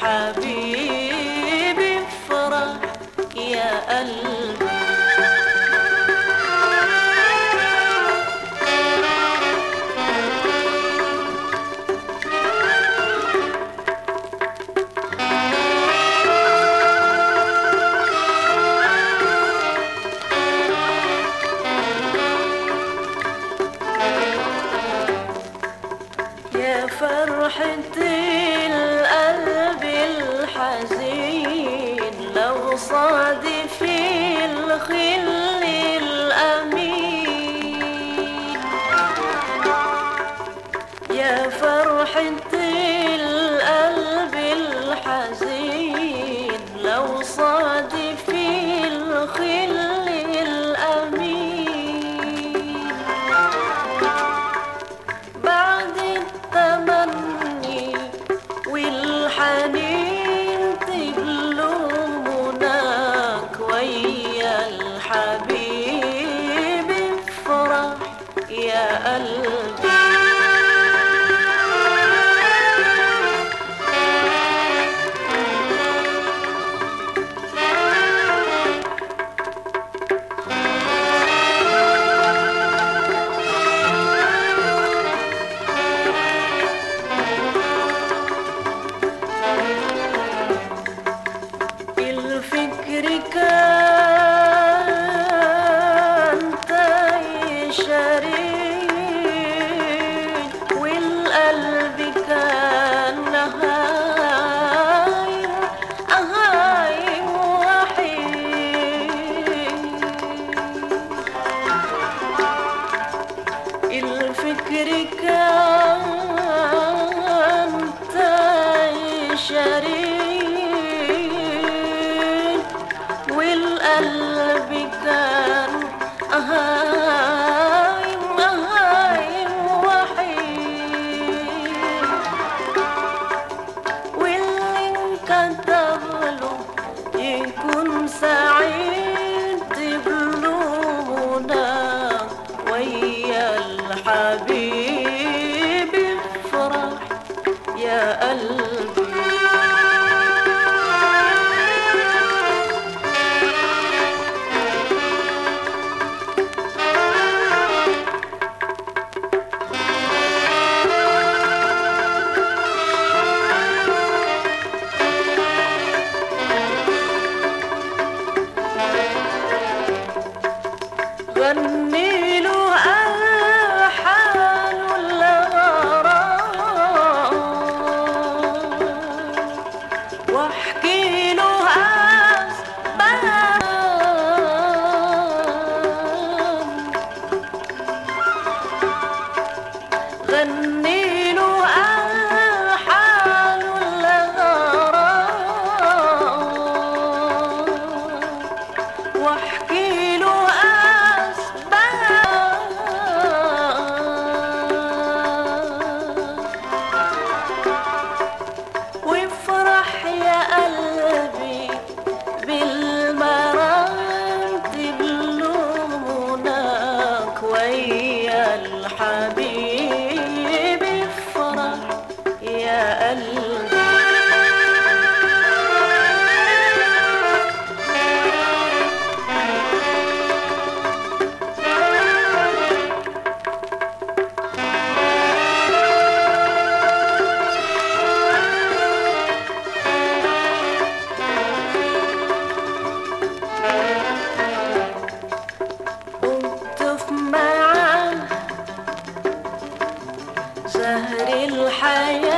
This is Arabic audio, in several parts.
حبيبي افرح يا قلبي. فرحتي حزين لو صادف الخل الأمين. يا فرحة القلب الحزين لو صادف ألا كان تغلو يكون سعيد بلونا ويا الحبيب افرح يا الله. والنيل ألحان الأغرار زهر الحياة.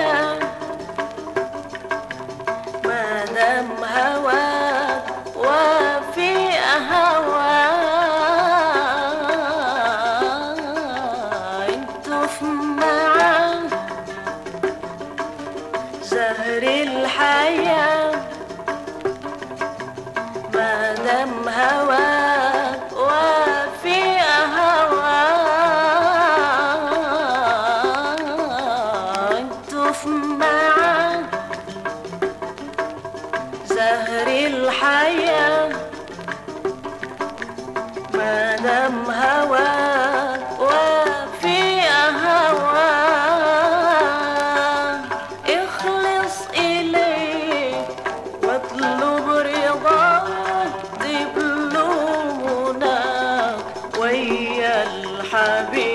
معك زهر الحياة ما دام هواك وفي اخلص إليك واطلب رضاك ويا الحبيب.